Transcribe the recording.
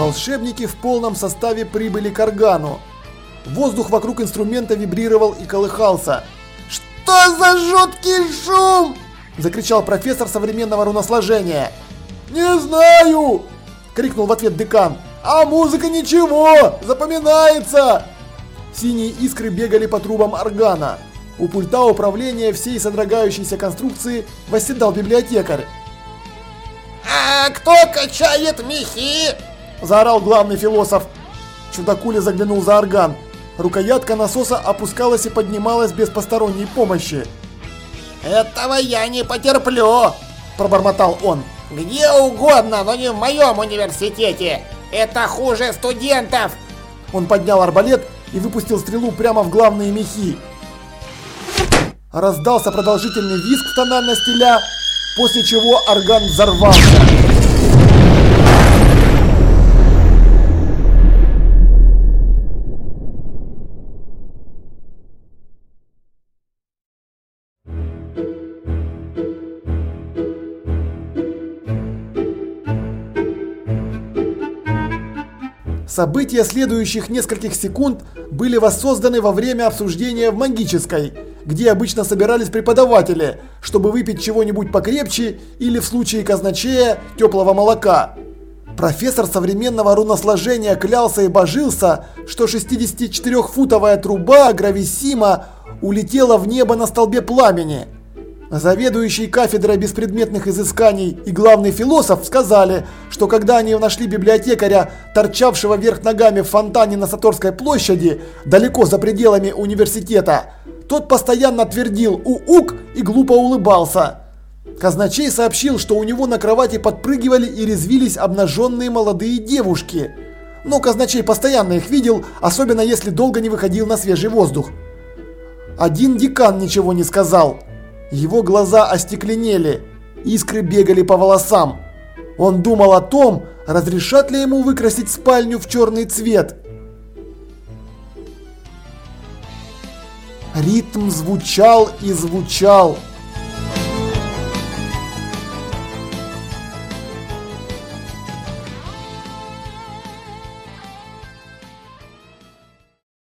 волшебники в полном составе прибыли к органу. Воздух вокруг инструмента вибрировал и колыхался. «Что за жуткий шум?» – закричал профессор современного руносложения. «Не знаю!» – крикнул в ответ декан. «А музыка ничего! Запоминается!» Синие искры бегали по трубам органа. У пульта управления всей содрогающейся конструкции восседал библиотекарь. «А кто качает мехи?» – заорал главный философ. Чудакуля заглянул за орган. Рукоятка насоса опускалась и поднималась без посторонней помощи. «Этого я не потерплю!» – пробормотал он. «Где угодно, но не в моем университете! Это хуже студентов!» Он поднял арбалет и выпустил стрелу прямо в главные мехи. Раздался продолжительный визг в тональности ля, после чего орган взорвался. События следующих нескольких секунд были воссозданы во время обсуждения в магической, где обычно собирались преподаватели, чтобы выпить чего-нибудь покрепче или в случае казначея теплого молока. Профессор современного руносложения клялся и божился, что 64-футовая труба Грависсима улетела в небо на столбе пламени – Заведующий кафедрой беспредметных изысканий и главный философ сказали, что когда они нашли библиотекаря, торчавшего вверх ногами в фонтане на Саторской площади, далеко за пределами университета, тот постоянно твердил «у-ук» и глупо улыбался. Казначей сообщил, что у него на кровати подпрыгивали и резвились обнаженные молодые девушки. Но казначей постоянно их видел, особенно если долго не выходил на свежий воздух. Один декан ничего не сказал. Его глаза остекленели, искры бегали по волосам. Он думал о том, разрешат ли ему выкрасить спальню в черный цвет. Ритм звучал и звучал.